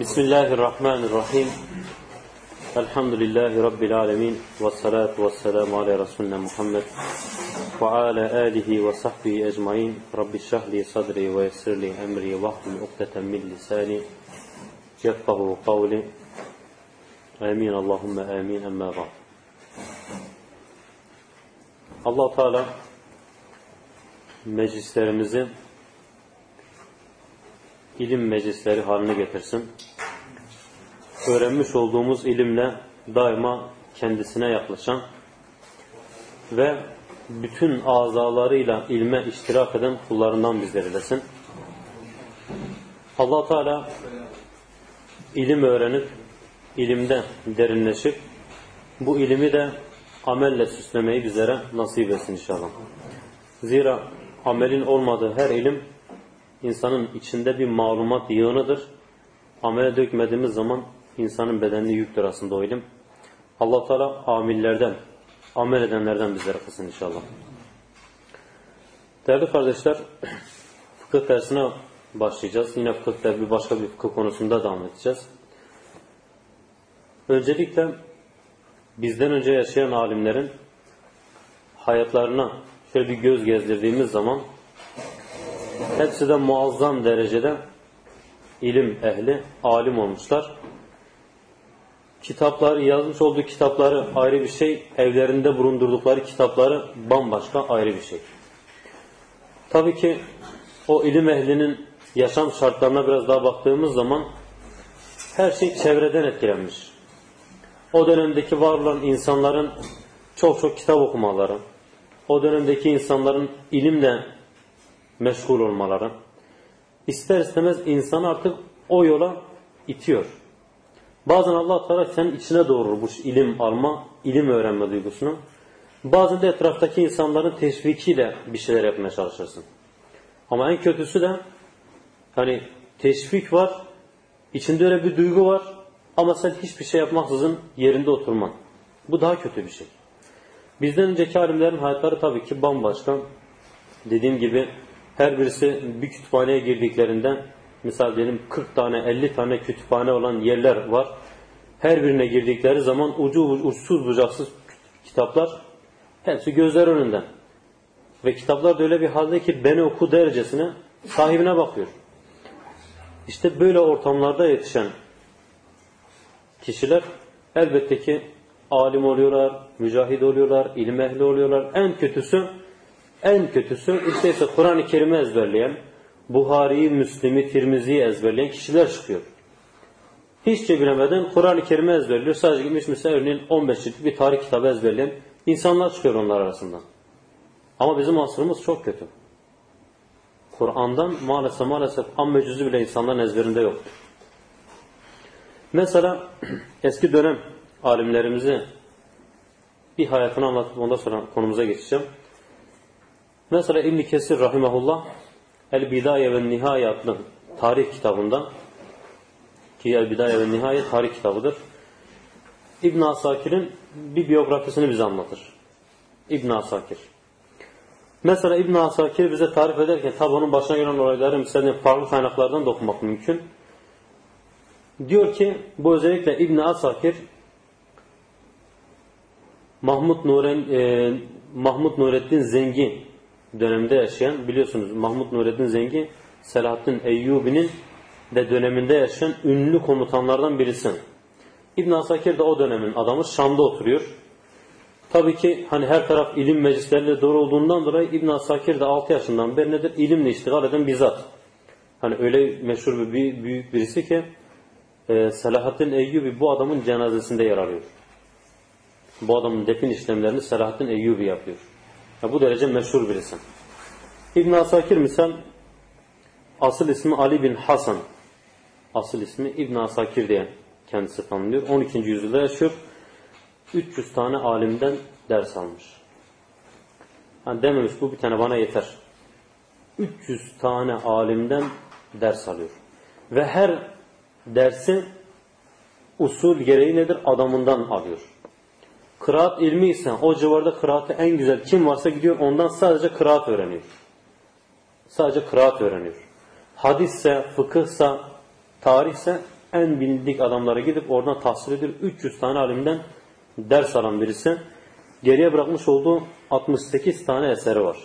بسم الله الرحمن الرحيم. الحمد لله رب العالمين والصلاة والسلام على رسولنا محمد وعلى آله وصحبه أجمعين. رب اشرح لي صدري ويسر لي أمري واحلل عقدة من لساني يفقه قولي. آمين. اللهم آمين. أما بعد. Allah Teala meclislerimizi ilim meclisleri haline getirsin. Öğrenmiş olduğumuz ilimle daima kendisine yaklaşan ve bütün azalarıyla ilme iştirak eden kullarından bizleri eylesin. allah Teala ilim öğrenip, ilimde derinleşip, bu ilimi de amelle süslemeyi bizlere nasip etsin inşallah. Zira amelin olmadığı her ilim insanın içinde bir malumat yığınıdır. Amele dökmediğimiz zaman insanın bedenli yüktür aslında o ilim. allah Teala amillerden, amel edenlerden bizlere kılsın inşallah. Değerli kardeşler, fıkıh dersine başlayacağız. Yine fıkıh bir başka bir fıkıh konusunda devam edeceğiz. Öncelikle bizden önce yaşayan alimlerin hayatlarına şöyle bir göz gezdirdiğimiz zaman hepsi de muazzam derecede ilim ehli, alim olmuşlar. Kitapları, yazmış olduğu kitapları ayrı bir şey, evlerinde bulundurdukları kitapları bambaşka ayrı bir şey. Tabii ki o ilim ehlinin yaşam şartlarına biraz daha baktığımız zaman her şey çevreden etkilenmiş. O dönemdeki var olan insanların çok çok kitap okumaları, o dönemdeki insanların ilimle meşgul olmaları, ister istemez insanı artık o yola itiyor. Bazen Allah Teala senin içine doğurur bu ilim alma, ilim öğrenme duygusunu. Bazen de etraftaki insanların teşvikiyle bir şeyler yapmaya çalışırsın. Ama en kötüsü de hani teşvik var, içinde öyle bir duygu var ama sen hiçbir şey yapmaksızın yerinde oturman. Bu daha kötü bir şey. Bizden önceki alimlerin hayatları tabii ki bambaşka. Dediğim gibi her birisi bir kütüphaneye girdiklerinde misal diyelim 40 tane 50 tane kütüphane olan yerler var. Her birine girdikleri zaman ucu uçsuz bucaksız kitaplar hepsi gözler önünde. Ve kitaplar da öyle bir halde ki beni oku derecesine sahibine bakıyor. İşte böyle ortamlarda yetişen kişiler elbette ki alim oluyorlar, mücahid oluyorlar, ilim ehli oluyorlar. En kötüsü en kötüsü işte ise Kur'an-ı Kerim'i ezberleyen, Buhari'yi, Müslim'i, Tirmizi'yi ezberleyen kişiler çıkıyor. Hiççe bilemeden Kur'an-ı Kerim'i ezberliyor. Sadece gitmiş mesela örneğin 15 ciltlik bir tarih kitabı ezberleyen insanlar çıkıyor onlar arasından. Ama bizim asrımız çok kötü. Kur'an'dan maalesef maalesef amme cüzü bile insanların ezberinde yok. Mesela eski dönem alimlerimizi bir hayatını anlatıp ondan sonra konumuza geçeceğim. Mesela İbn Kesir rahimehullah El Bidaye ve Nihaye adlı tarih kitabında ki El Bidaye ve Nihaye tarih kitabıdır. İbn Asakir'in bir biyografisini bize anlatır. İbn Asakir. Mesela İbn Asakir bize tarif ederken tabi onun başına gelen olayları mesela farklı kaynaklardan da okumak mümkün. Diyor ki bu özellikle İbn Asakir Mahmud Nuren e, Mahmud Nureddin Zengi döneminde yaşayan biliyorsunuz Mahmud Nureddin Zengi Selahaddin Eyyubi'nin de döneminde yaşayan ünlü komutanlardan birisi. İbn Asakir de o dönemin adamı Şam'da oturuyor. Tabii ki hani her taraf ilim meclisleriyle dolu olduğundan dolayı İbn Asakir de 6 yaşından beri nedir? İlimle iştigal eden bir zat. Hani öyle meşhur bir büyük birisi ki e, Selahaddin Eyyubi bu adamın cenazesinde yer alıyor. Bu adamın defin işlemlerini Selahaddin Eyyubi yapıyor. Ya bu derece meşhur birisi. İbn Asakir misal asıl ismi Ali bin Hasan. Asıl ismi İbn Asakir diye kendisi tanınıyor. 12. yüzyılda yaşıyor. 300 tane alimden ders almış. Yani dememiş bu bir tane bana yeter. 300 tane alimden ders alıyor. Ve her dersi usul gereği nedir? Adamından alıyor. Kıraat ilmi ise o civarda kıraatı en güzel kim varsa gidiyor ondan sadece kıraat öğreniyor. Sadece kıraat öğreniyor. Hadisse, fıkıhsa, tarihse en bilindik adamlara gidip oradan tahsil ediyor. 300 tane alimden ders alan birisi. Geriye bırakmış olduğu 68 tane eseri var.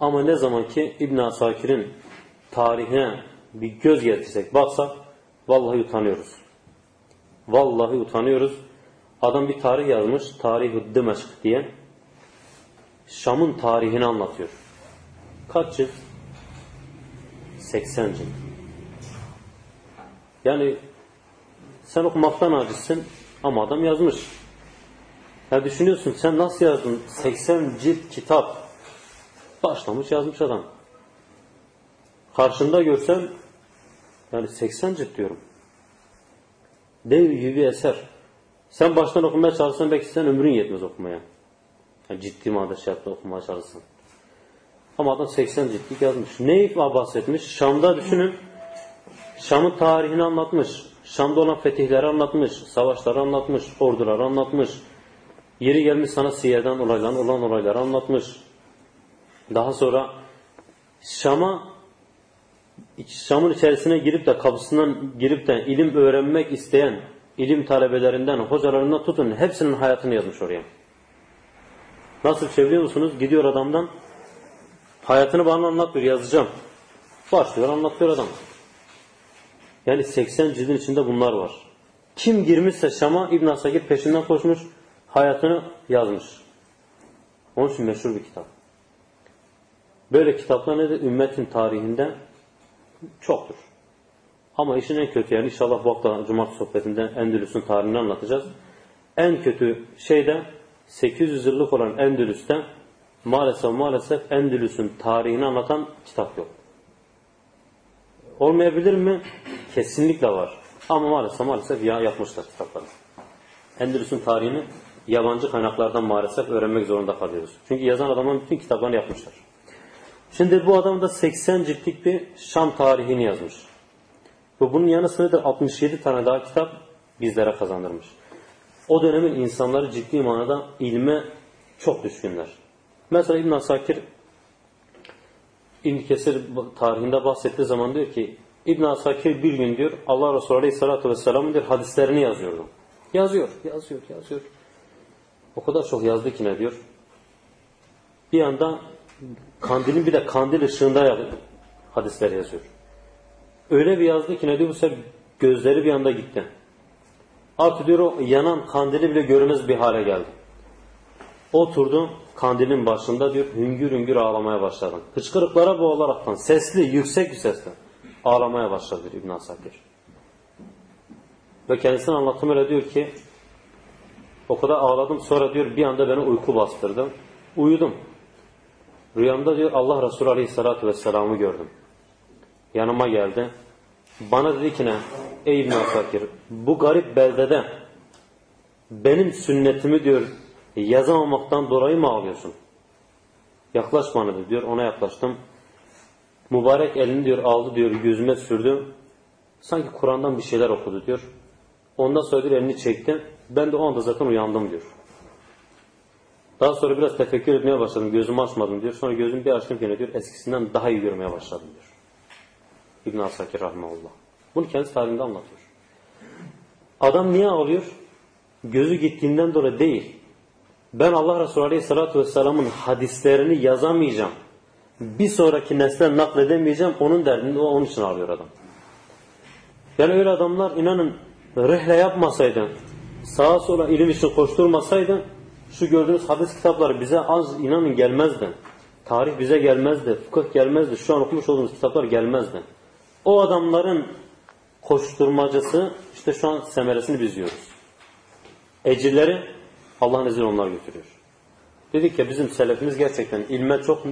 Ama ne zaman ki İbn Asakir'in tarihine bir göz getirsek, baksak vallahi utanıyoruz. Vallahi utanıyoruz. Adam bir tarih yazmış, Tarih-i Dimeşk diye. Şam'ın tarihini anlatıyor. Kaç cilt? 80 cilt. Yani sen okumaktan acizsin ama adam yazmış. Ya düşünüyorsun sen nasıl yazdın? 80 cilt kitap. Başlamış yazmış adam. Karşında görsem yani 80 cilt diyorum. Dev gibi eser. Sen baştan okumaya çalışsan belki sen ömrün yetmez okumaya. Yani ciddi manada şey yaptı okumaya çalışsan. Ama adam 80 ciltlik yazmış. Neyi bahsetmiş? Şam'da düşünün. Şam'ın tarihini anlatmış. Şam'da olan fetihleri anlatmış. Savaşları anlatmış. Orduları anlatmış. Yeri gelmiş sana Siyer'den olaylar, olan olayları anlatmış. Daha sonra Şam'a Şam'ın içerisine girip de kapısından girip de ilim öğrenmek isteyen ilim talebelerinden, hocalarından tutun hepsinin hayatını yazmış oraya. Nasıl çeviriyor musunuz? Gidiyor adamdan hayatını bana anlatıyor, yazacağım. Başlıyor anlatıyor adam. Yani 80 cildin içinde bunlar var. Kim girmişse Şam'a İbn Asakir peşinden koşmuş, hayatını yazmış. Onun için meşhur bir kitap. Böyle kitaplar nedir? Ümmetin tarihinde çoktur. Ama işin en kötü yani inşallah bu hafta Cumartesi sohbetinde Endülüs'ün tarihini anlatacağız. En kötü şey de 800 yıllık olan Endülüs'te maalesef maalesef Endülüs'ün tarihini anlatan kitap yok. Olmayabilir mi? Kesinlikle var. Ama maalesef maalesef ya yapmışlar kitapları. Endülüs'ün tarihini yabancı kaynaklardan maalesef öğrenmek zorunda kalıyoruz. Çünkü yazan adamın bütün kitaplarını yapmışlar. Şimdi bu adam da 80 ciltlik bir Şam tarihini yazmış. Ve bunun yanı sıra da 67 tane daha kitap bizlere kazandırmış. O dönemin insanları ciddi manada ilme çok düşkünler. Mesela İbn Asakir İbn Kesir tarihinde bahsettiği zaman diyor ki İbn Asakir bir gün diyor Allah Resulü Aleyhisselatü Vesselam'ın diyor hadislerini yazıyordu. Yazıyor, yazıyor, yazıyor. O kadar çok yazdı ki ne diyor. Bir anda kandilin bir de kandil ışığında hadisler yazıyor. Öyle bir yazdı ki ne diyor sefer gözleri bir anda gitti. Artık diyor o yanan kandili bile görünmez bir hale geldi. Oturdu kandilin başında diyor hüngür hüngür ağlamaya başladı. Hıçkırıklara boğularaktan sesli yüksek bir sesle ağlamaya başladı İbn Asakir. Ve kendisine anlatım öyle diyor ki o kadar ağladım sonra diyor bir anda beni uyku bastırdı. Uyudum. Rüyamda diyor Allah Resulü Aleyhisselatü Vesselam'ı gördüm. Yanıma geldi. Bana dedi ki ne? Ey İbn Asakir bu garip beldede benim sünnetimi diyor yazamamaktan dolayı mı ağlıyorsun? Yaklaş bana diyor. Ona yaklaştım. Mübarek elini diyor aldı diyor gözüme sürdü. Sanki Kur'an'dan bir şeyler okudu diyor. Ondan sonra diyor elini çekti. Ben de o anda zaten uyandım diyor. Daha sonra biraz tefekkür etmeye başladım. Gözümü açmadım diyor. Sonra gözümü bir açtım yine diyor. Eskisinden daha iyi görmeye başladım diyor. İbn Asakir rahmetullah. Bunu kendisi tarihinde anlatıyor. Adam niye ağlıyor? Gözü gittiğinden dolayı değil. Ben Allah Resulü Aleyhisselatü Vesselam'ın hadislerini yazamayacağım. Bir sonraki nesle nakledemeyeceğim. Onun derdinde onun için ağlıyor adam. Yani öyle adamlar inanın rehle yapmasaydı, sağa sola ilim için koşturmasaydı şu gördüğünüz hadis kitapları bize az inanın gelmezdi. Tarih bize gelmezdi, fıkıh gelmezdi, şu an okumuş olduğumuz kitaplar gelmezdi. O adamların koşturmacası işte şu an semeresini biz yiyoruz. Ecirleri Allah'ın izniyle onlar götürüyor. Dedik ya bizim selefimiz gerçekten ilme çok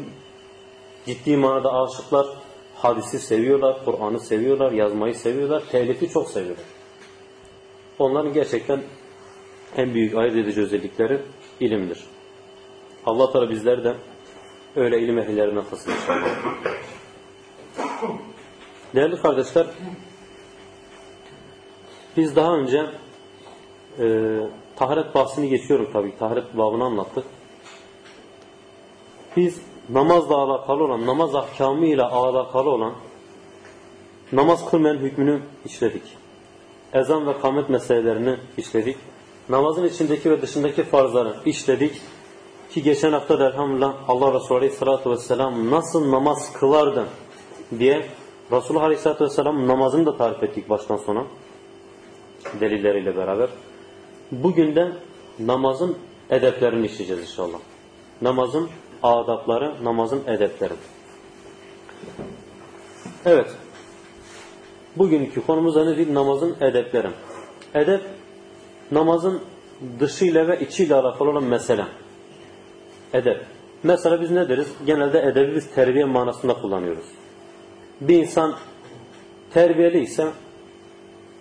ciddi manada aşıklar. Hadisi seviyorlar, Kur'an'ı seviyorlar, yazmayı seviyorlar, telifi çok seviyorlar. Onların gerçekten en büyük ayırt edici özellikleri ilimdir. Allah Teala bizler de öyle ilim ehlilerinden kılsın inşallah. Değerli kardeşler, biz daha önce e, taharet bahsini geçiyorum tabii. Taharet babını anlattık. Biz namazla alakalı olan, namaz ahkamı ile alakalı olan namaz kılmayan hükmünü işledik. Ezan ve kamet meselelerini işledik. Namazın içindeki ve dışındaki farzları işledik. Ki geçen hafta da elhamdülillah Allah Resulü Aleyhisselatü Vesselam nasıl namaz kılardı diye Resulullah Aleyhisselatü Vesselam namazını da tarif ettik baştan sona. Delilleriyle beraber. Bugün de namazın edeplerini işleyeceğiz inşallah. Namazın adapları, namazın edepleri. Evet. Bugünkü konumuz da nedir? Namazın edepleri. Edep, namazın dışıyla ve içiyle alakalı olan mesele. Edep. Mesela biz ne deriz? Genelde edebi biz terbiye manasında kullanıyoruz. Bir insan terbiyeli ise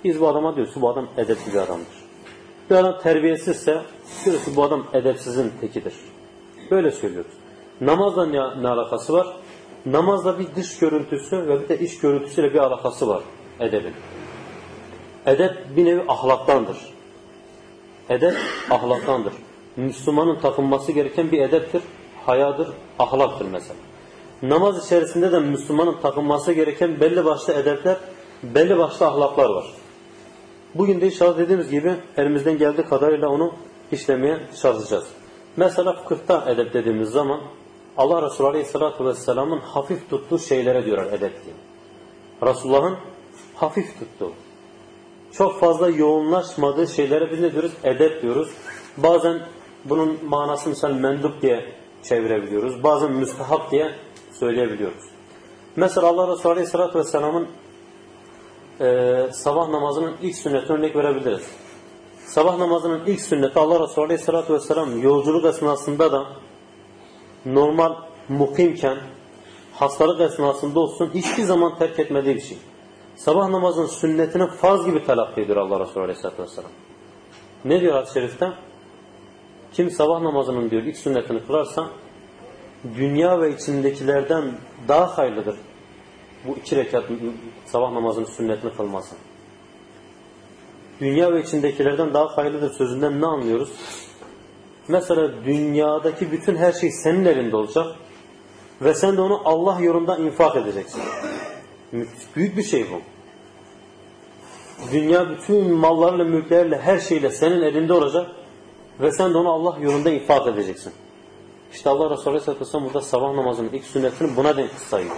biz bu adama diyoruz bu adam edepli bir adamdır. Bir adam terbiyesizse diyoruz bu adam edepsizin tekidir. Böyle söylüyoruz. Namazla ne, ne alakası var? Namazla bir dış görüntüsü ve bir de iç görüntüsüyle bir alakası var edebin. Edep bir nevi ahlaktandır. Edep ahlaktandır. Müslümanın takınması gereken bir edeptir, hayadır, ahlaktır mesela. Namaz içerisinde de Müslümanın takınması gereken belli başlı edepler, belli başlı ahlaklar var. Bugün de inşallah dediğimiz gibi elimizden geldiği kadarıyla onu işlemeye çalışacağız. Mesela fıkıhta edep dediğimiz zaman Allah Resulü Aleyhisselatü Vesselam'ın hafif tuttuğu şeylere diyorlar edep diye. Resulullah'ın hafif tuttuğu. Çok fazla yoğunlaşmadığı şeylere biz ne diyoruz? Edep diyoruz. Bazen bunun manası misal mendup diye çevirebiliyoruz. Bazen müstehap diye söyleyebiliyoruz. Mesela Allah Resulü Aleyhisselatü Vesselam'ın e, sabah namazının ilk sünnetine örnek verebiliriz. Sabah namazının ilk sünneti Allah Resulü Aleyhisselatü Vesselam yolculuk esnasında da normal mukimken hastalık esnasında olsun hiçbir zaman terk etmediği bir şey. Sabah namazının sünnetini farz gibi telakki ediyor Allah Resulü Aleyhisselatü Vesselam. Ne diyor hadis-i şerifte? Kim sabah namazının diyor ilk sünnetini kılarsa dünya ve içindekilerden daha hayırlıdır. Bu iki rekat sabah namazının sünnetini kılması. Dünya ve içindekilerden daha hayırlıdır sözünden ne anlıyoruz? Mesela dünyadaki bütün her şey senin elinde olacak ve sen de onu Allah yolunda infak edeceksin. Büyük bir şey bu. Dünya bütün mallarla, mülklerle, her şeyle senin elinde olacak ve sen de onu Allah yolunda infak edeceksin. İşte Allah Resulü Aleyhisselatü Vesselam burada sabah namazının ilk sünnetini buna denk sayıyor.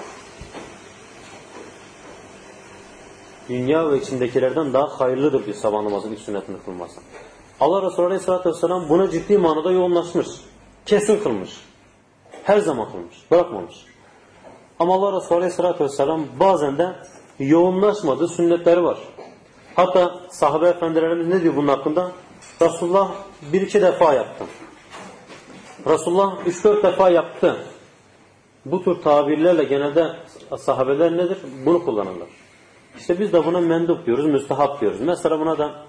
Dünya ve içindekilerden daha hayırlıdır bir sabah namazının ilk sünnetini kılması. Allah Resulü Aleyhisselatü Vesselam buna ciddi manada yoğunlaşmış. Kesin kılmış. Her zaman kılmış. Bırakmamış. Ama Allah Resulü Aleyhisselatü Vesselam bazen de yoğunlaşmadığı sünnetleri var. Hatta sahabe efendilerimiz ne diyor bunun hakkında? Resulullah bir iki defa yaptı. Resulullah üç dört defa yaptı. Bu tür tabirlerle genelde sahabeler nedir? Bunu kullanırlar. İşte biz de buna mendup diyoruz, müstehap diyoruz. Mesela buna da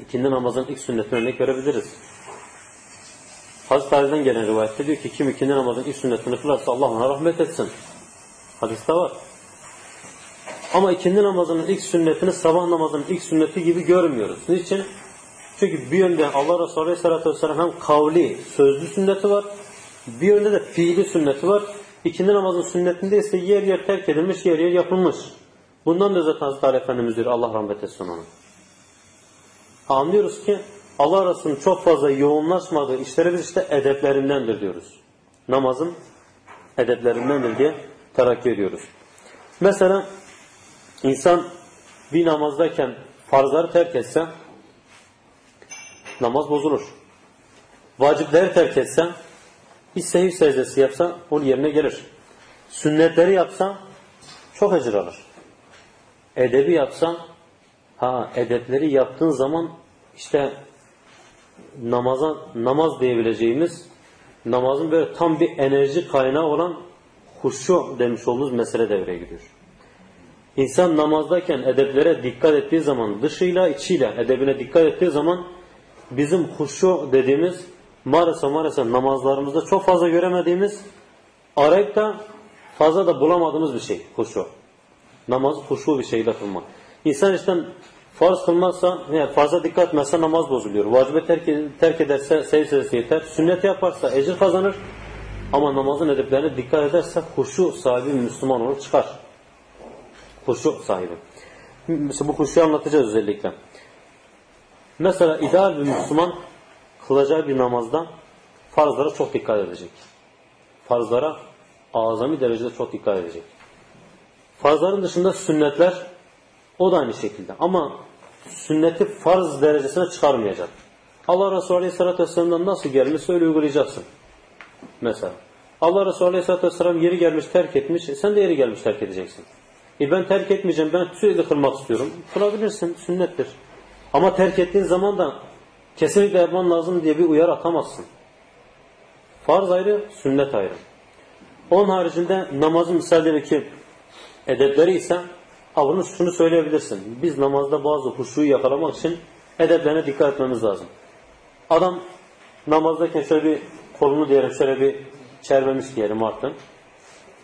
ikindi namazın ilk sünnetine örnek verebiliriz. Hazreti Ali'den gelen rivayette diyor ki kim ikindi namazın ilk sünnetini kılarsa Allah ona rahmet etsin. Hadiste var. Ama ikindi namazının ilk sünnetini sabah namazının ilk sünneti gibi görmüyoruz. Niçin? Çünkü bir yönde Allah Resulü Aleyhisselatü Vesselam hem kavli, sözlü sünneti var. Bir yönde de fiili sünneti var. İkindi namazın sünnetinde ise yer yer terk edilmiş, yer yer yapılmış. Bundan da zaten Hazreti Ali Efendimiz diyor Allah rahmet etsin ona. Anlıyoruz ki Allah Resulü'nün çok fazla yoğunlaşmadığı işleri biz işte edeplerindendir diyoruz. Namazın edeplerindendir diye terakki ediyoruz. Mesela insan bir namazdayken farzları terk etse namaz bozulur. Vacipleri terk etse bir sehiv secdesi yapsa onun yerine gelir. Sünnetleri yapsa çok ecir alır. Edebi yapsa ha edepleri yaptığın zaman işte namaza namaz diyebileceğimiz namazın böyle tam bir enerji kaynağı olan huşu demiş olduğumuz mesele devreye giriyor. İnsan namazdayken edeplere dikkat ettiği zaman dışıyla içiyle edebine dikkat ettiği zaman bizim huşu dediğimiz maalesef maalesef namazlarımızda çok fazla göremediğimiz arayıp da fazla da bulamadığımız bir şey huşu. Namaz huşu bir şeyle kılmak. İnsan işte farz kılmazsa, yani fazla dikkat etmezse namaz bozuluyor. Vacibe terk, terk ederse secdesi yeter. Sünnet yaparsa ecir kazanır. Ama namazın edeplerine dikkat ederse huşu sahibi Müslüman olur çıkar. Huşu sahibi. Mesela bu huşuyu anlatacağız özellikle. Mesela ideal bir Müslüman kılacağı bir namazda farzlara çok dikkat edecek. Farzlara azami derecede çok dikkat edecek. Farzların dışında sünnetler o da aynı şekilde. Ama sünneti farz derecesine çıkarmayacak. Allah Resulü Aleyhisselatü Vesselam'dan nasıl gelmişse öyle uygulayacaksın. Mesela. Allah Resulü Aleyhisselatü Vesselam yeri gelmiş terk etmiş. E sen de yeri gelmiş terk edeceksin. E ben terk etmeyeceğim. Ben sürekli kılmak istiyorum. Kılabilirsin. Sünnettir. Ama terk ettiğin zaman da kesinlikle yapman lazım diye bir uyar atamazsın. Farz ayrı, sünnet ayrı. Onun haricinde namazın misal ki edepleri ise avını şunu söyleyebilirsin. Biz namazda bazı huşuyu yakalamak için edeplerine dikkat etmemiz lazım. Adam namazdayken şöyle bir kolunu diyelim şöyle bir çermemiş diyelim artık.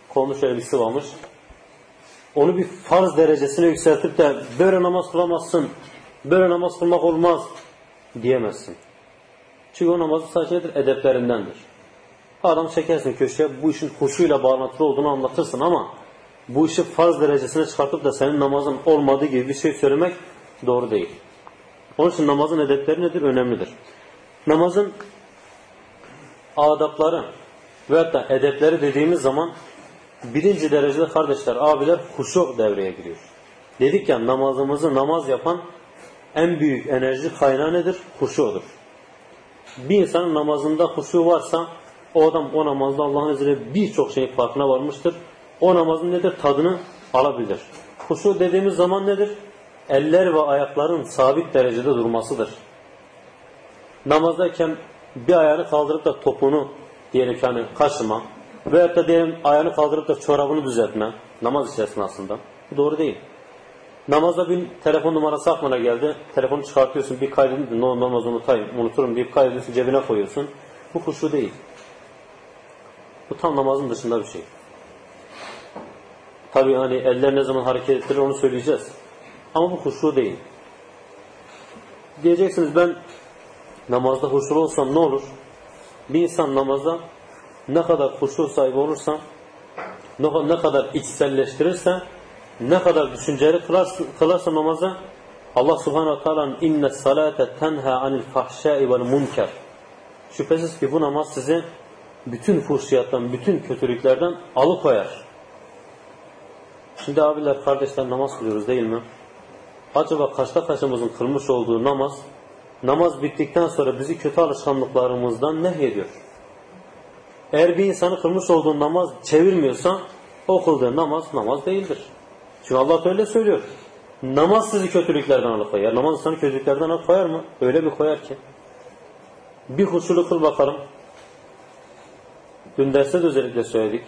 Kolunu şöyle bir sıvamış. Onu bir farz derecesine yükseltip de böyle namaz kılamazsın, böyle namaz kılmak olmaz diyemezsin. Çünkü o namazı sadece nedir? Edeplerindendir. Adam çekersin köşeye bu işin huşuyla bağlantılı olduğunu anlatırsın ama bu işi farz derecesine çıkartıp da senin namazın olmadığı gibi bir şey söylemek doğru değil. Onun için namazın edepleri nedir? Önemlidir. Namazın adapları ve da edepleri dediğimiz zaman birinci derecede kardeşler, abiler huşu devreye giriyor. Dedik ya namazımızı namaz yapan en büyük enerji kaynağı nedir? Huşudur. Bir insanın namazında huşu varsa o adam o namazda Allah'ın izniyle birçok şeyin farkına varmıştır. O namazın nedir? Tadını alabilir. Huşu dediğimiz zaman nedir? Eller ve ayakların sabit derecede durmasıdır. Namazdayken bir ayağını kaldırıp da topunu diyelim ki hani kaşıma veyahut da diyelim ayağını kaldırıp da çorabını düzeltme namaz içerisinde aslında. Bu doğru değil. Namazda bir telefon numarası aklına geldi. Telefonu çıkartıyorsun bir kaydını no, namaz unutayım, unuturum deyip kaydediyorsun cebine koyuyorsun. Bu huşu değil. Bu tam namazın dışında bir şey. Tabi hani eller ne zaman hareket ettirir onu söyleyeceğiz. Ama bu huşu değil. Diyeceksiniz ben namazda huşulu olsam ne olur? Bir insan namazda ne kadar huşu sahibi olursa ne kadar içselleştirirse ne kadar düşünceli kılarsa, kılarsa namaza Allah subhanahu teala'nın inne salate tenha anil fahşai vel munker şüphesiz ki bu namaz sizi bütün fuhşiyattan, bütün kötülüklerden alıkoyar. Şimdi abiler, kardeşler namaz kılıyoruz değil mi? Acaba kaçta kaçımızın kılmış olduğu namaz, namaz bittikten sonra bizi kötü alışkanlıklarımızdan ne ediyor? Eğer bir insanı kılmış olduğu namaz çevirmiyorsa, o kıldığı namaz, namaz değildir. Çünkü Allah öyle söylüyor. Namaz sizi kötülüklerden alıkoyar. Namaz insanı kötülüklerden alıkoyar mı? Öyle bir koyar ki. Bir huşulu kıl bakalım. Dün derste de özellikle söyledik.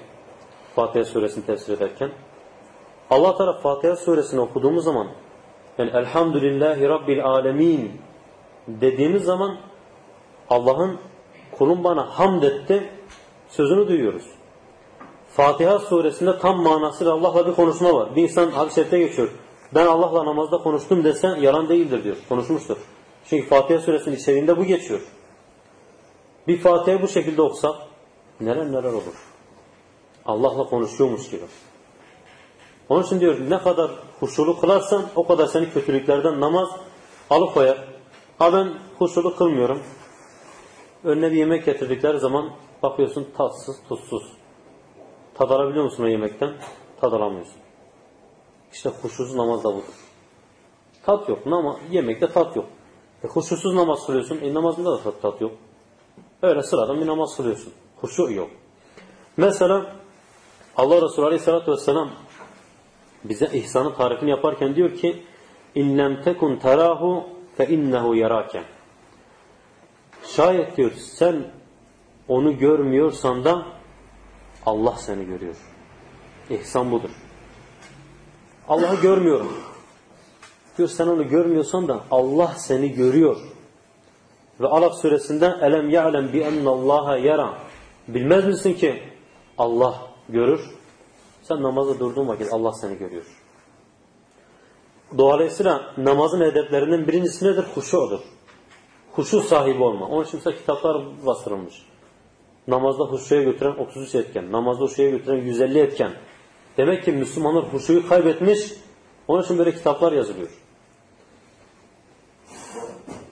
Fatiha suresini tefsir ederken. Allah taraf Fatiha suresini okuduğumuz zaman yani Elhamdülillahi Rabbil Alemin dediğimiz zaman Allah'ın kulun bana hamd etti sözünü duyuyoruz. Fatiha suresinde tam manasıyla Allah'la bir konuşma var. Bir insan hadis geçiyor. Ben Allah'la namazda konuştum dese yalan değildir diyor. Konuşmuştur. Çünkü Fatiha suresinin içeriğinde bu geçiyor. Bir Fatiha bu şekilde okusak neler neler olur. Allah'la konuşuyormuş gibi. Onun için diyor ne kadar huşulu kılarsan o kadar seni kötülüklerden namaz alıkoyar. Ha ben huşulu kılmıyorum. Önüne bir yemek getirdikleri zaman bakıyorsun tatsız, tuzsuz. Tad alabiliyor musun o yemekten? Tad alamıyorsun. İşte huşusuz namaz da budur. Tat yok ama yemekte tat yok. E huşusuz namaz kılıyorsun. E namazında da tat, tat yok. Öyle sıradan bir namaz kılıyorsun. Huşu yok. Mesela Allah Resulü Aleyhisselatü Vesselam bize ihsanın tarifini yaparken diyor ki lem tekun terahu innehu yarake şayet diyor sen onu görmüyorsan da Allah seni görüyor. İhsan budur. Allah'ı görmüyorum. Diyor sen onu görmüyorsan da Allah seni görüyor. Ve Alak suresinde elem ya'lem bi ennallaha yara. Bilmez misin ki Allah görür? Sen namazda durduğun vakit Allah seni görüyor. Dolayısıyla namazın edeplerinden birincisi nedir? Huşudur. Huşu sahibi olma. Onun için kitaplar bastırılmış. Namazda huşuya götüren 33 etken, namazda huşuya götüren 150 etken Demek ki Müslümanlar huşuyu kaybetmiş. Onun için böyle kitaplar yazılıyor.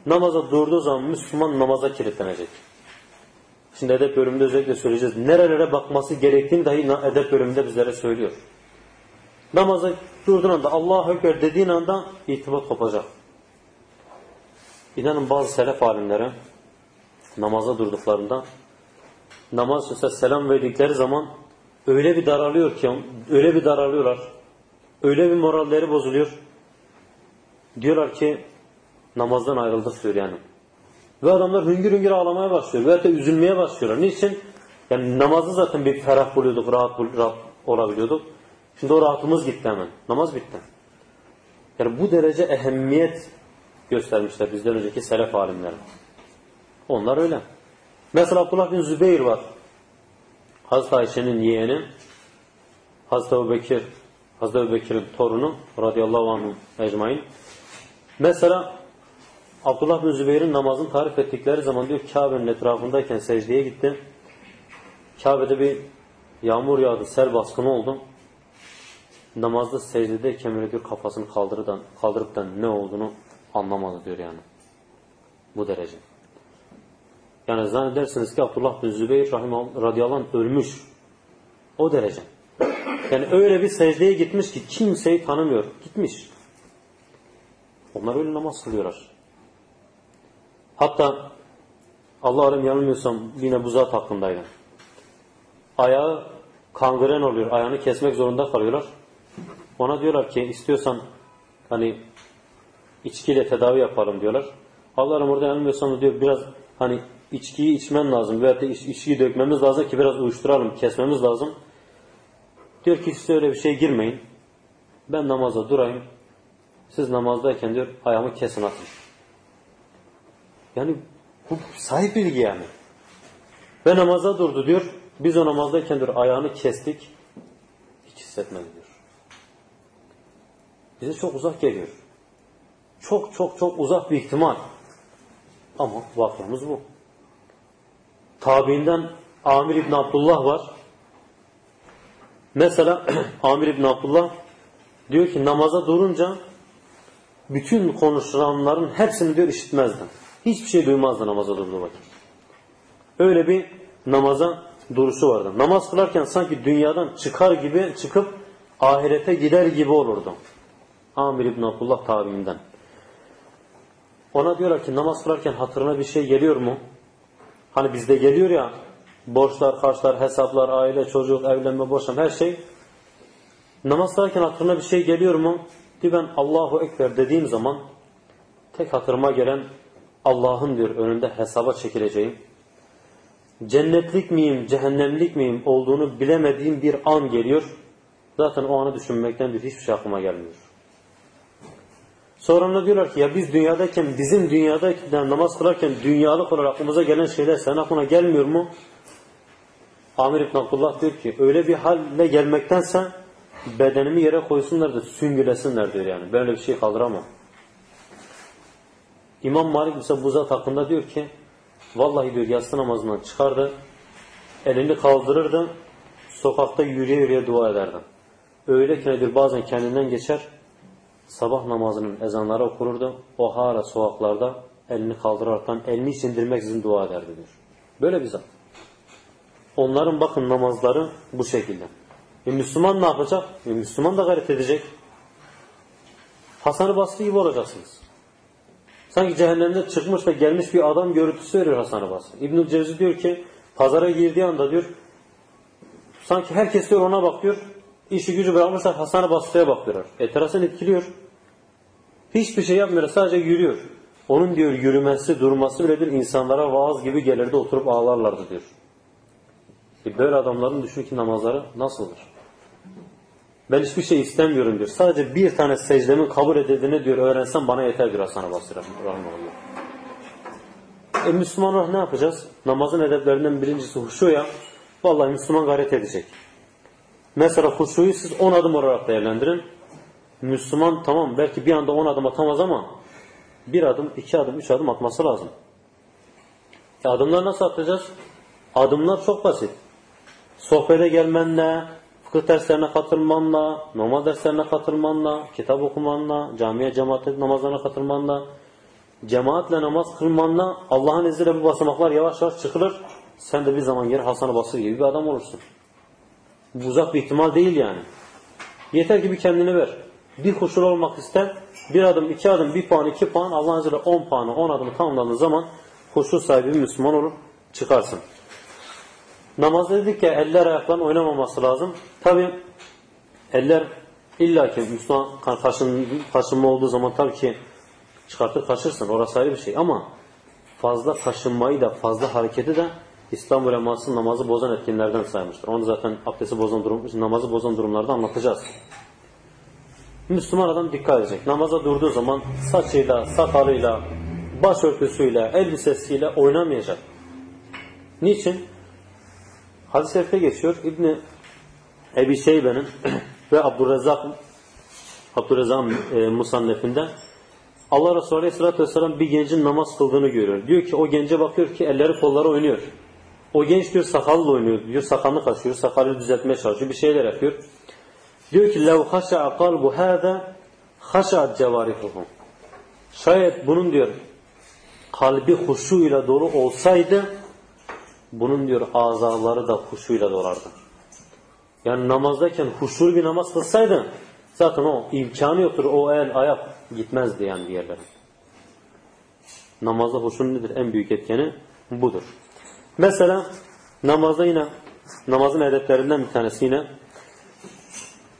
Namaza durduğu zaman Müslüman namaza kilitlenecek. Şimdi edep bölümünde özellikle söyleyeceğiz. Nerelere bakması gerektiğini dahi edep bölümünde bizlere söylüyor. Namaza durduğun anda Allahu Ekber dediğin anda itibat kopacak. İnanın bazı selef alimlere namaza durduklarında namaz mesela selam verdikleri zaman öyle bir daralıyor ki öyle bir daralıyorlar. Öyle bir moralleri bozuluyor. Diyorlar ki namazdan ayrıldık diyor yani. Ve adamlar hüngür hüngür ağlamaya başlıyor. Ve hatta üzülmeye başlıyorlar. Niçin? Yani namazı zaten bir ferah buluyorduk, rahat, rahat olabiliyorduk. Şimdi o rahatımız gitti hemen. Namaz bitti. Yani bu derece ehemmiyet göstermişler bizden önceki selef alimleri. Onlar öyle. Mesela Abdullah bin Zübeyir var. Hazreti Ayşe'nin yeğeni. Hazreti Ebu Bekir, Hazreti Ebu Bekir'in torunu radıyallahu anhum ecmain. Mesela Abdullah bin Zübeyir'in namazını tarif ettikleri zaman diyor Kabe'nin etrafındayken secdeye gitti. Kabe'de bir yağmur yağdı, sel baskını oldu. Namazda secdedeyken böyle bir kafasını kaldırıp da ne olduğunu anlamadı diyor yani. Bu derece. Yani zannedersiniz ki Abdullah bin Zübeyir radıyallahu anh ölmüş. O derece. Yani öyle bir secdeye gitmiş ki kimseyi tanımıyor. Gitmiş. Onlar öyle namaz kılıyorlar. Hatta Allah alem yanılmıyorsam yine bu zat hakkındaydı. Ayağı kangren oluyor. Ayağını kesmek zorunda kalıyorlar. Ona diyorlar ki istiyorsan hani içkiyle tedavi yapalım diyorlar. Allah'ım orada yanılmıyorsam diyor biraz hani içkiyi içmen lazım veya da iç, içkiyi dökmemiz lazım ki biraz uyuşturalım, kesmemiz lazım. Diyor ki siz öyle bir şey girmeyin. Ben namaza durayım. Siz namazdayken diyor ayağımı kesin atın. Yani bu sahip bilgi yani. Ve namaza durdu diyor. Biz o namazdayken diyor ayağını kestik. Hiç hissetmedi diyor. Bize çok uzak geliyor. Çok çok çok uzak bir ihtimal. Ama vakyamız bu. Tabiinden Amir İbn Abdullah var. Mesela Amir İbn Abdullah diyor ki namaza durunca bütün konuşulanların hepsini diyor işitmezdim. Hiçbir şey duymazdı namaza durduğu vakit. Öyle bir namaza duruşu vardı. Namaz kılarken sanki dünyadan çıkar gibi çıkıp ahirete gider gibi olurdu. Amir İbn Abdullah tabiinden. Ona diyorlar ki namaz kılarken hatırına bir şey geliyor mu? Hani bizde geliyor ya borçlar, harçlar, hesaplar, aile, çocuk, evlenme, boşanma her şey. Namaz kılarken hatırına bir şey geliyor mu? Diyor ben Allahu Ekber dediğim zaman tek hatırıma gelen Allah'ın diyor önünde hesaba çekileceğim. Cennetlik miyim, cehennemlik miyim olduğunu bilemediğim bir an geliyor. Zaten o anı düşünmekten bir hiçbir şey aklıma gelmiyor. Sonra diyorlar ki ya biz dünyadayken bizim dünyadayken namaz kılarken dünyalık olarak aklımıza gelen şeyler senin aklına gelmiyor mu? Amir İbn Abdullah diyor ki öyle bir halle gelmektense bedenimi yere koysunlar da süngülesinler diyor yani. Böyle bir şey kaldıramam. İmam Malik ise bu zat hakkında diyor ki vallahi diyor yatsı namazından çıkardı elini kaldırırdı sokakta yürüye yürüye dua ederdi. Öyle ki nedir bazen kendinden geçer sabah namazının ezanları okururdu. O hala sokaklarda elini kaldıraraktan elini hiç indirmek dua ederdi diyor. Böyle bir zat. Onların bakın namazları bu şekilde. E Müslüman ne yapacak? E Müslüman da gayret edecek. Hasan-ı Basri gibi olacaksınız. Sanki cehennemde çıkmış da gelmiş bir adam görüntüsü veriyor Hasan-ı Basri. İbnül Cevzi diyor ki pazara girdiği anda diyor sanki herkes diyor ona bakıyor. İşi gücü bırakmışlar Hasan-ı Basri'ye bakıyorlar. Etrafını etkiliyor. Hiçbir şey yapmıyor. Sadece yürüyor. Onun diyor yürümesi, durması bile bir insanlara vaaz gibi gelirdi oturup ağlarlardı diyor. E böyle adamların düşün ki namazları nasıldır? Ben hiçbir şey istemiyorum diyor. Sadece bir tane secdemin kabul edildiğini diyor öğrensem bana yeter diyor Hasan-ı Basri Rahmanullah. E Müslüman ne yapacağız? Namazın edeplerinden birincisi huşu ya. Vallahi Müslüman gayret edecek. Mesela huşuyu siz 10 adım olarak değerlendirin. Müslüman tamam belki bir anda 10 adım atamaz ama bir adım, iki adım, üç adım atması lazım. E adımlar nasıl atacağız? Adımlar çok basit. Sohbete gelmenle, fıkıh derslerine katılmanla, namaz derslerine katılmanla, kitap okumanla, camiye cemaat namazlarına katılmanla, cemaatle namaz kılmanla Allah'ın izniyle bu basamaklar yavaş yavaş çıkılır. Sen de bir zaman geri Hasan-ı Basri gibi bir adam olursun. Uzak bir ihtimal değil yani. Yeter ki bir kendini ver. Bir huşur olmak ister. Bir adım, iki adım, bir puan, iki puan Allah'ın izniyle on puanı, on adımı tamamladığın zaman huşur sahibi bir Müslüman olur, çıkarsın. Namazda dedik ya eller ayakların oynamaması lazım. Tabi eller illaki Müslüman kaşın, kaşınma olduğu zaman tabii ki çıkartır kaşırsın. Orası ayrı bir şey ama fazla kaşınmayı da fazla hareketi de İslam uleması namazı bozan etkinlerden saymıştır. Onu zaten abdesti bozan durum, namazı bozan durumlarda anlatacağız. Müslüman adam dikkat edecek. Namaza durduğu zaman saçıyla, sakalıyla, başörtüsüyle, elbisesiyle oynamayacak. Niçin? Hadis-i şerifte geçiyor. İbni Ebi Şeybe'nin ve Abdurrezzak Abdurrezzak e, Musannef'inde Allah Resulü Aleyhisselatü Vesselam bir gencin namaz kıldığını görüyor. Diyor ki o gence bakıyor ki elleri kolları oynuyor. O genç diyor sakalla oynuyor diyor. Sakalını kaşıyor. Sakalını düzeltmeye çalışıyor. Bir şeyler yapıyor. Diyor ki lev haşa kalbu hâze haşa'at cevarifuhum. Şayet bunun diyor kalbi huşuyla dolu olsaydı bunun diyor azaları da huşuyla dolardı. Yani namazdayken huşur bir namaz kılsaydın zaten o imkanı yoktur. O el ayak gitmezdi yani bir yerlere. Namazda huşun nedir? En büyük etkeni budur. Mesela namazda yine namazın edeplerinden bir tanesi yine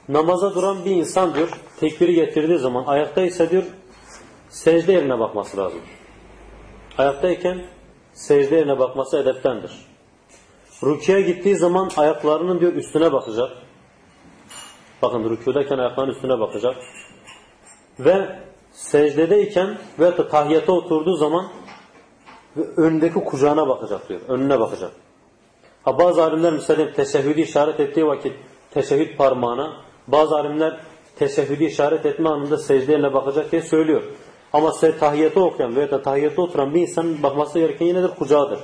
namaza duran bir insan diyor tekbiri getirdiği zaman ayaktaysa diyor secde yerine bakması lazım. Ayaktayken secde yerine bakması edeptendir. Rüküye gittiği zaman ayaklarının diyor üstüne bakacak. Bakın rükudayken ayaklarının üstüne bakacak. Ve secdedeyken ve da tahiyyata oturduğu zaman önündeki kucağına bakacak diyor. Önüne bakacak. Ha bazı alimler mesela teşehhüdü işaret ettiği vakit teşehhüd parmağına bazı alimler teşehhüdü işaret etme anında secdeyle bakacak diye söylüyor. Ama size tahiyyatı okuyan veya da tahiyyatı oturan bir insanın bakması gereken yinedir? Kucağıdır.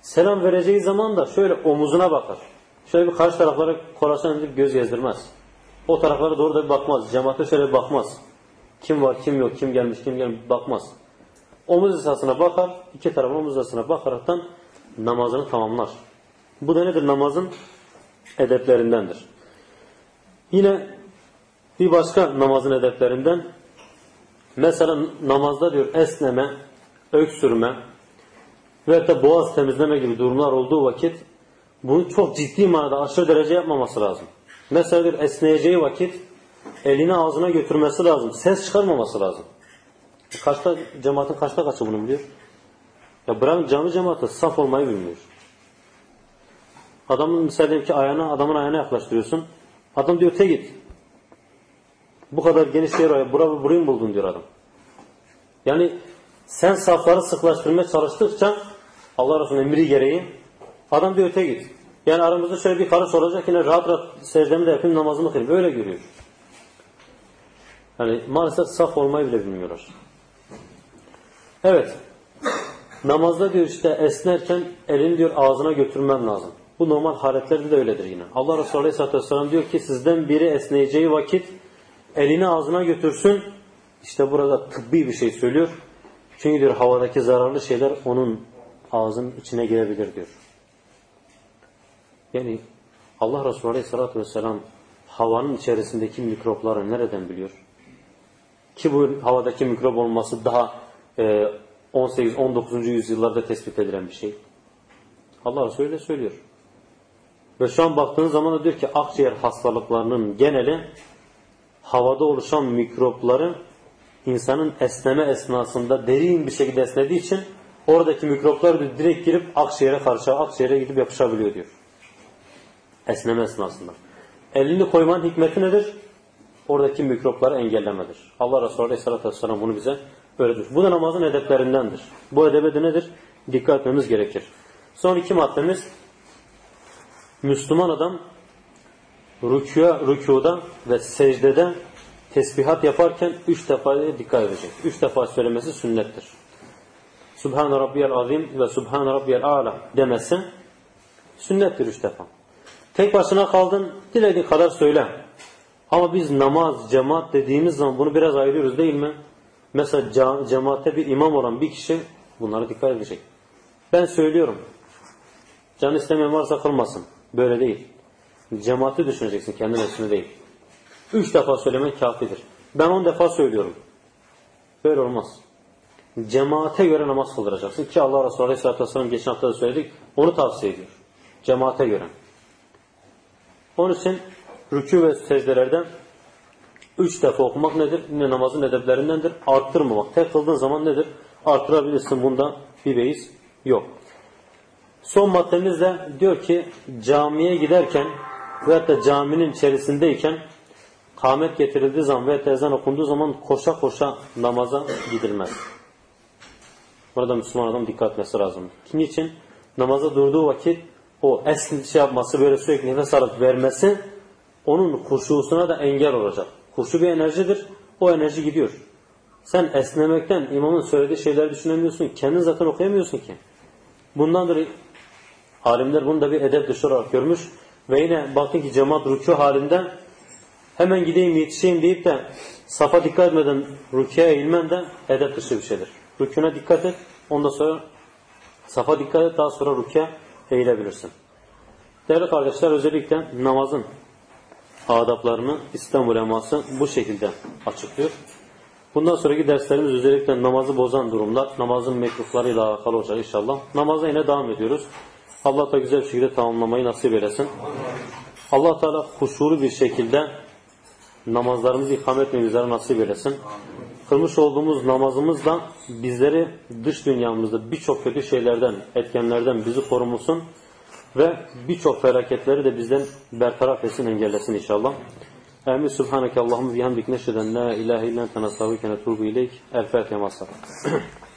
Selam vereceği zaman da şöyle omuzuna bakar. Şöyle bir karşı taraflara kolasyon edip göz gezdirmez. O taraflara doğru da bir bakmaz. Cemaate şöyle bir bakmaz. Kim var, kim yok, kim gelmiş, kim gelmiş bakmaz. Omuz hizasına bakar, iki tarafın omuz hizasına bakaraktan namazını tamamlar. Bu da nedir? Namazın edeplerindendir. Yine bir başka namazın edeplerinden mesela namazda diyor esneme, öksürme ve de boğaz temizleme gibi durumlar olduğu vakit bunu çok ciddi manada aşırı derece yapmaması lazım. Mesela diyor esneyeceği vakit elini ağzına götürmesi lazım. Ses çıkarmaması lazım. Kaçta cemaatin kaçta kaçı bunu biliyor? Ya bırak cami cemaati saf olmayı bilmiyor. Adamın mesela ki ayağına, adamın ayağına yaklaştırıyorsun. Adam diyor te git. Bu kadar geniş yer oraya, bura, burayı mı buldun diyor adam. Yani sen safları sıklaştırmaya çalıştıkça Allah Resulü'nün emri gereği adam diyor te git. Yani aramızda şöyle bir karış olacak yine rahat rahat secdemi de yapayım namazımı kılayım. Öyle görüyor. Yani maalesef saf olmayı bile bilmiyorlar. Evet. Namazda diyor işte esnerken elini diyor ağzına götürmem lazım. Bu normal haletlerde de öyledir yine. Allah Resulü Aleyhisselatü Vesselam diyor ki sizden biri esneyeceği vakit elini ağzına götürsün. İşte burada tıbbi bir şey söylüyor. Çünkü diyor havadaki zararlı şeyler onun ağzının içine girebilir diyor. Yani Allah Resulü Aleyhisselatü Vesselam havanın içerisindeki mikropları nereden biliyor? Ki bu havadaki mikrop olması daha 18-19. E, yüzyıllarda tespit edilen bir şey. Allah Resulü öyle söylüyor. Ve şu an baktığınız zaman da diyor ki akciğer hastalıklarının geneli havada oluşan mikropları insanın esneme esnasında derin bir şekilde esnediği için oradaki mikroplar direkt girip akciğere karşı akciğere gidip yapışabiliyor diyor. Esneme esnasında. Elini koymanın hikmeti nedir? Oradaki mikropları engellemedir. Allah Resulü Aleyhisselatü Vesselam bunu bize öğretir. Bu da namazın edeplerindendir. Bu edebe de nedir? Dikkat etmemiz gerekir. Son iki maddemiz Müslüman adam rükûa, rükuda ve secdede tesbihat yaparken üç defa dikkat edecek. Üç defa söylemesi sünnettir. Subhan Rabbiyel Azim ve Subhan Rabbiyel A'la demesi sünnettir üç defa. Tek başına kaldın, dilediğin kadar söyle. Ama biz namaz, cemaat dediğimiz zaman bunu biraz ayırıyoruz değil mi? Mesela cemaatte bir imam olan bir kişi bunlara dikkat edecek. Ben söylüyorum. Can istemeyen varsa kılmasın. Böyle değil. Cemaati düşüneceksin kendi nefsini değil. Üç defa söylemek kafidir. Ben on defa söylüyorum. Böyle olmaz. Cemaate göre namaz kıldıracaksın ki Allah Resulü Aleyhisselatü Vesselam geçen hafta da söyledik. Onu tavsiye ediyor. Cemaate göre. Onun için rükû ve secdelerden üç defa okumak nedir? Yine namazın edeplerindendir. Arttırmamak. Tek kıldığın zaman nedir? Arttırabilirsin. Bunda bir beis yok. Son maddemiz de diyor ki camiye giderken veyahut da caminin içerisindeyken kâmet getirildiği zaman veya ezan okunduğu zaman koşa koşa namaza gidilmez. Burada Müslüman adam dikkat etmesi lazım. Niçin? Namaza durduğu vakit o eski şey yapması böyle sürekli nefes alıp vermesi onun kuşusuna da engel olacak. Kuşu bir enerjidir. O enerji gidiyor. Sen esnemekten imamın söylediği şeyleri düşünemiyorsun. Kendin zaten okuyamıyorsun ki. Bundan dolayı alimler bunu da bir edep dışı olarak görmüş. Ve yine baktın ki cemaat rükû halinde hemen gideyim yetişeyim deyip de safa dikkat etmeden rükûya eğilmen de edep dışı bir şeydir. Rükûne dikkat et. Ondan sonra safa dikkat et. Daha sonra rükûya eğilebilirsin. Değerli kardeşler özellikle namazın adaplarını İslam uleması bu şekilde açıklıyor. Bundan sonraki derslerimiz özellikle namazı bozan durumlar, namazın mekruhlarıyla alakalı olacak inşallah. Namaza yine devam ediyoruz. Allah da güzel bir şekilde tamamlamayı nasip eylesin. Allah Teala huşuru bir şekilde namazlarımızı ikame etmeyi nasip eylesin. Kılmış olduğumuz namazımızla bizleri dış dünyamızda birçok kötü şeylerden, etkenlerden bizi korumusun ve birçok felaketleri de bizden bertaraf etsin, engellesin inşallah. Amin. Subhaneke Allahümme bihamdik neşheden la ilahe illen tenastağvike netubu ileyk. El Fatiha